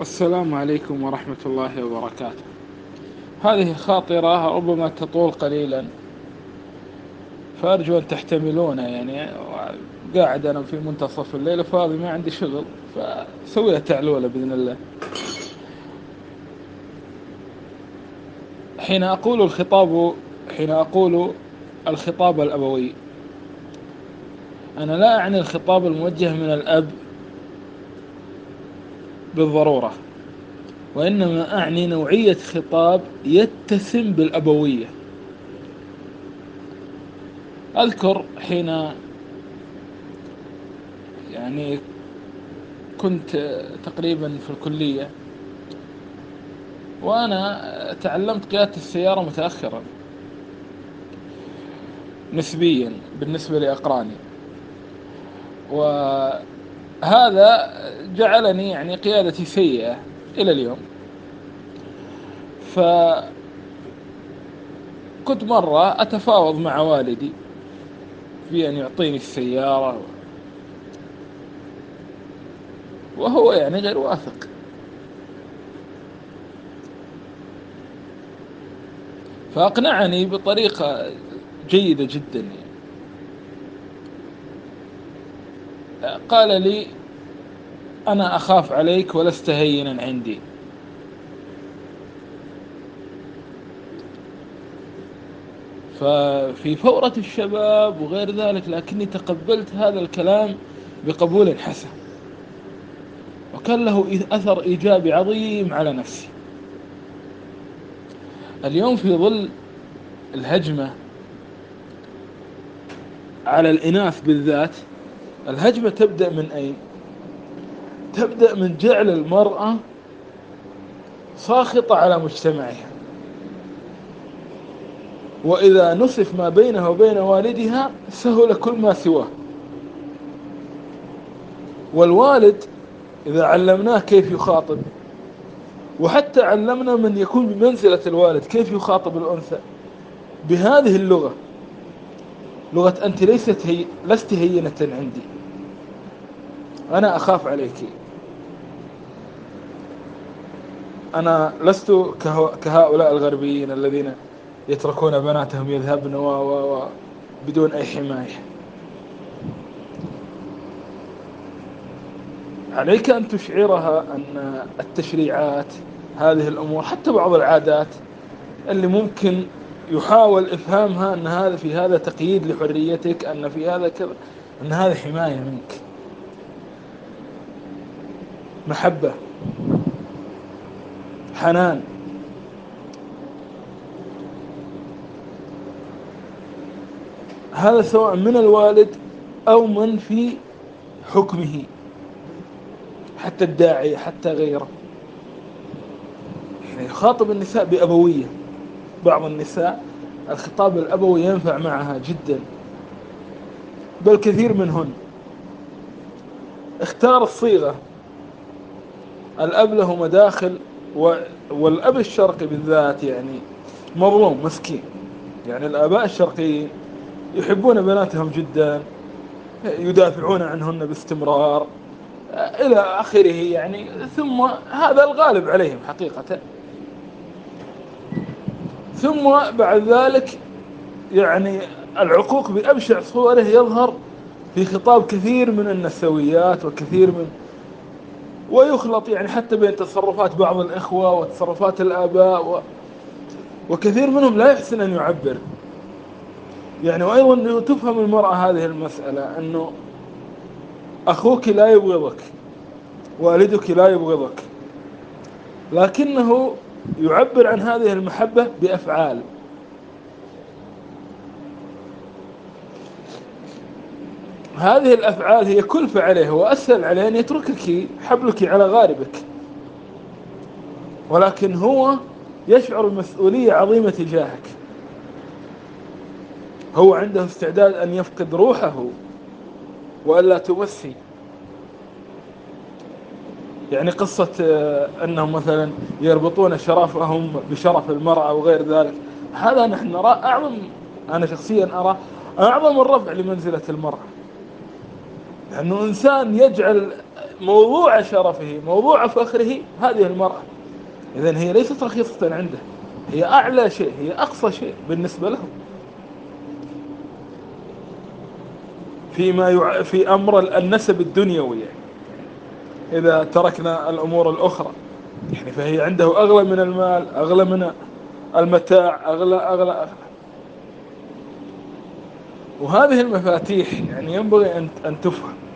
السلام عليكم ورحمة الله وبركاته. هذه خاطرة ربما تطول قليلا. فأرجو أن تحتملونها يعني قاعد أنا في منتصف الليل فاضي ما عندي شغل فسوي لها تعلولة بإذن الله. حين أقول الخطاب حين أقول الخطاب الأبوي أنا لا أعني الخطاب الموجه من الأب بالضرورة وإنما أعني نوعية خطاب يتسم بالأبوية. أذكر حين يعني كنت تقريبا في الكلية وأنا تعلمت قيادة السيارة متأخرا نسبيا بالنسبة لأقراني. وهذا جعلني يعني قيادتي سيئة إلى اليوم. ف كنت مرة أتفاوض مع والدي في أن يعطيني السيارة وهو يعني غير واثق. فأقنعني بطريقة جيدة جدا قال لي أنا أخاف عليك ولست هينا عندي. ففي فورة الشباب وغير ذلك لكني تقبلت هذا الكلام بقبول حسن. وكان له أثر إيجابي عظيم على نفسي. اليوم في ظل الهجمة على الإناث بالذات الهجمة تبدأ من أين؟ تبدأ من جعل المرأة ساخطة على مجتمعها. وإذا نصف ما بينها وبين والدها سهل كل ما سواه. والوالد إذا علمناه كيف يخاطب وحتى علمنا من يكون بمنزلة الوالد كيف يخاطب الأنثى بهذه اللغة لغة أنت ليست هي لست هينة عندي. أنا أخاف عليك. أنا لست كهؤلاء الغربيين الذين يتركون بناتهم يذهبن و و و بدون أي حماية. عليك أن تشعرها أن التشريعات هذه الأمور حتى بعض العادات اللي ممكن يحاول إفهامها أن هذا في هذا تقييد لحريتك أن في هذا كذا أن هذا حماية منك. محبة حنان. هذا سواء من الوالد أو من في حكمه حتى الداعية حتى غيره. يعني يخاطب النساء بأبوية. بعض النساء الخطاب الأبوي ينفع معها جدا. بل كثير منهن. اختار الصيغة. الأب له مداخل والأب الشرقي بالذات يعني مظلوم مسكين. يعني الآباء الشرقيين يحبون بناتهم جدا يدافعون عنهن باستمرار إلى آخره يعني ثم هذا الغالب عليهم حقيقة. ثم بعد ذلك يعني العقوق بأبشع صوره يظهر في خطاب كثير من النسويات وكثير من ويخلط يعني حتى بين تصرفات بعض الإخوة وتصرفات الآباء و وكثير منهم لا يحسن أن يعبر. يعني وأيضا تفهم المرأة هذه المسألة أنه أخوك لا يبغضك والدك لا يبغضك لكنه يعبر عن هذه المحبة بأفعال. هذه الأفعال هي كلفة عليه وأسهل عليه أن يتركك حبلك على غاربك. ولكن هو يشعر بمسؤولية عظيمة تجاهك. هو عنده استعداد أن يفقد روحه وألا تمسي يعني قصة آه، أنهم مثلا يربطون شرفهم بشرف المرأة وغير ذلك. هذا نحن نرى أعظم أنا شخصيا أرى أعظم الرفع لمنزلة المرأة. لأنه إنسان يجعل موضوع شرفه موضوع فخره هذه المرأة. إذا هي ليست رخيصة عنده. هي أعلى شيء هي أقصى شيء بالنسبة له فيما يع... في أمر النسب الدنيوي. يعني. إذا تركنا الأمور الأخرى. يعني فهي عنده أغلى من المال أغلى من المتاع أغلى أغلى أغلى. وهذه المفاتيح يعني ينبغي أن أن تفهم.